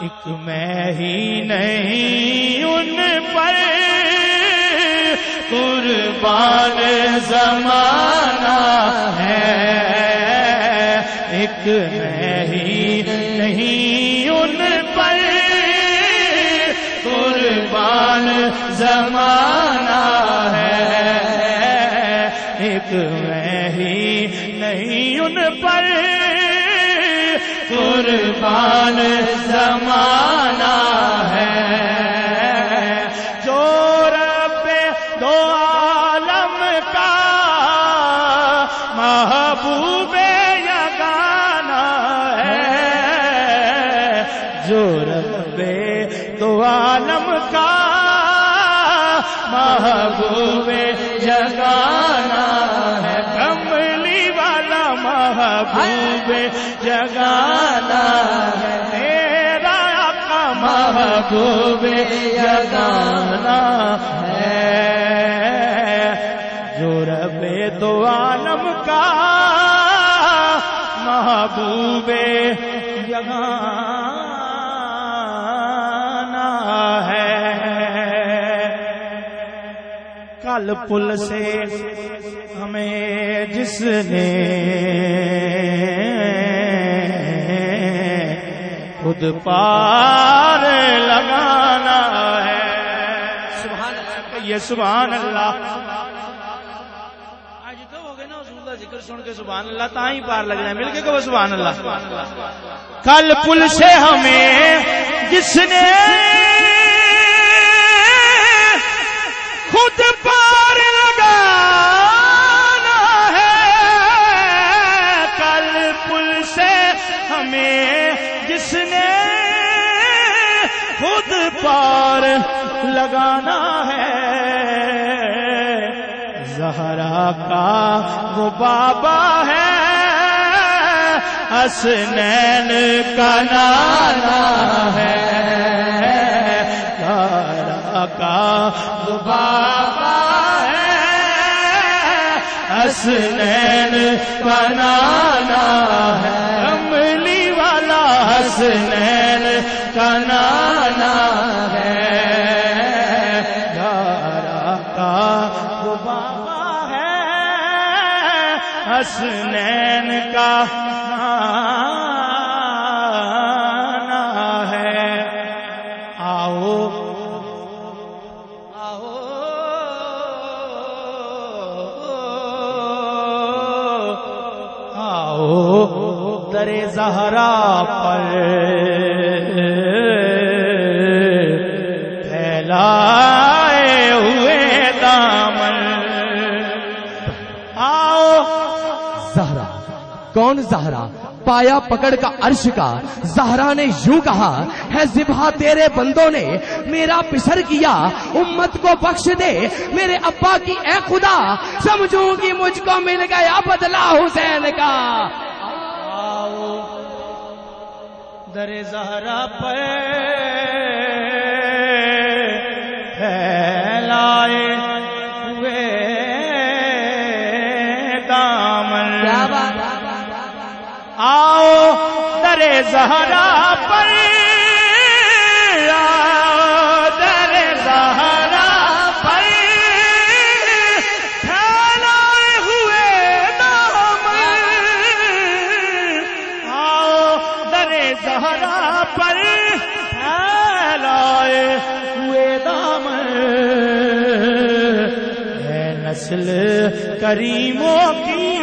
ایک میں ہی نہیں، ان پر قربان زمانہ ہے۔ ایک میں ہی نہیں، ان پر قربان زمانہ ہے۔ ایک میں ہی نہیں، ان پر قربان زمانہ ہے۔ جو رب دو عالم کا محبوب یگانا ہے۔ جو رب دو عالم کا محبوب جگانا ہے۔ محبوب جگانا ہے۔ میرا آقا محبوب جگانا ہے۔ جو رب دو عالم کا محبوب جگانا کل پل سے ہمیں جس نے خود پار لگانا ہے۔ سبحان اللہ یہ سبحان اللہ۔ آج تو ہو گئے نا رسول اللہ ذکر سن کے سبحان اللہ تا ہی پار لگ جائے مل کے کہ سبحان اللہ۔ کل پل سے ہمیں جس نے خود پار لگانا ہے۔ زہرا کا وہ بابا ہے۔ حسنین کا نانا ہے۔ زہرا کا وہ بابا ہے۔ حسنین کا نانا ہے۔ کملی والا حسنین کا نانا ہے۔ حسنین کا نانا ہے۔ آؤ۔ آؤ۔ آؤ۔ در زہرا پر۔ زہرا؟ کون زہرا؟ پایا پکڑ کا عرش کا۔ زہرا نے یوں کہا، ہے زبہ تیرے بندوں نے، میرا پسر کیا، امت کو بخش دے۔ میرے ابا کی اے خدا، سمجھوں کہ مجھ کو مل گیا بدلا حسین کا۔ در زہرا پر آؤ در زہرا پر زہرا پر۔ پھیلائے ہوئے آؤ زہرا پر۔ نسل کریموں کی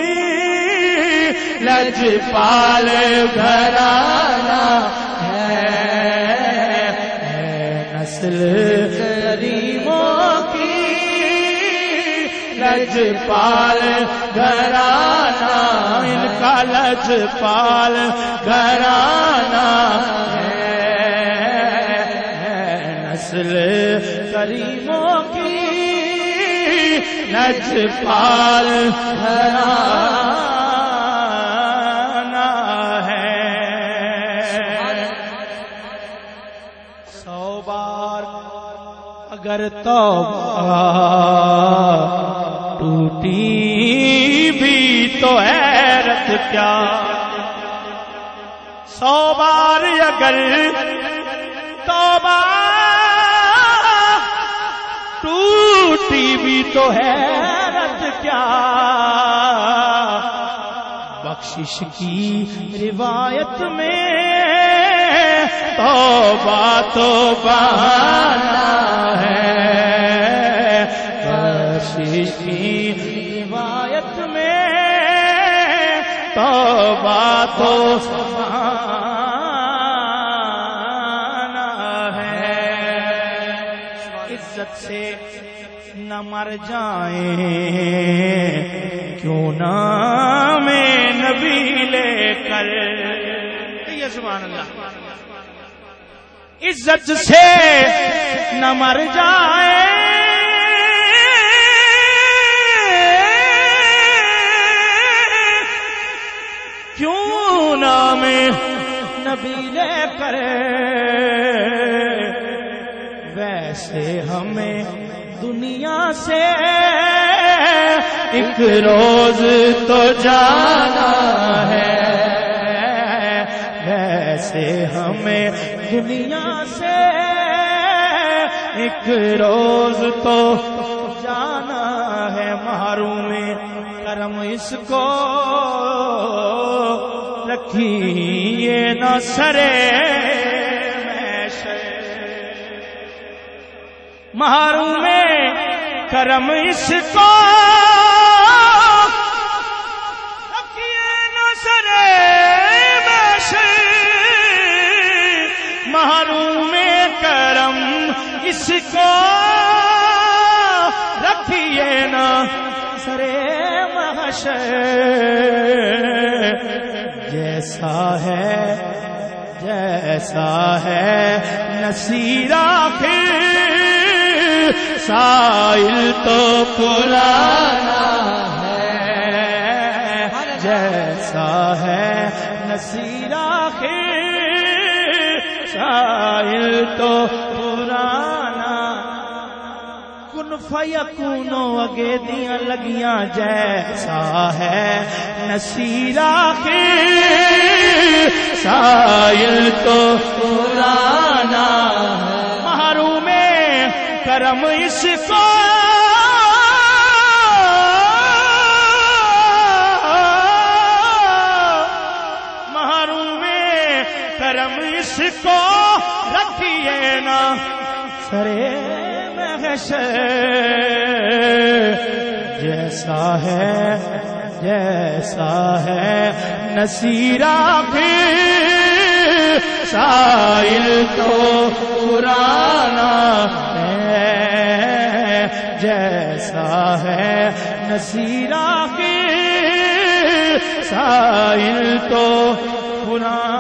لج پال گھرانا ہے۔ نسل کریموں کی لج پال گھرانا، ان کا لج پال گھرانا ہے۔ نسل کریموں کی لج پال گھرانا اگر تو ٹوٹی بھی تو حیرت کیا؟ سو بار اگر توبہ ٹوٹی بھی تو حیرت کیا؟ بخشش کی روایت میں توبہ توبہ عزت سے نہ مر جائیں کیوں نہ میں نبی لے کر؟ یہ سبحان اللہ۔ عزت سے نہ مر جائے۔ کیوں نہ میں نبی لے کر؟ ویسے ہمیں دنیا سے ایک روز تو جانا ہے۔ ویسے ہمیں دنیا سے ایک روز تو جانا ہے۔ محروم کرم اس کو رکھیے نہ سرے۔ محروم کرم اس کو رکھیے نہ سرے محروم کرم اس کو رکھیے نا سرے محشر جیسا ہے جیسا ہے، نصیرہ پھر۔ سائل تو پرانا ہے، جیسا ہے نصیرہ پھر سائل تو پرانا۔ کن فیکونو اگے دیاں لگیاں جیسا ہے نصیرہ کی سائل تو پرانا محروم کرم اس کو۔ محروم کرم اس کو رکھیے نا۔ سرے محشر، جیسا ہے جیسا ہے، نصیرہ بھی سائل تو پرانا جیسا ہے نصیرہ کے سائل تو پرانا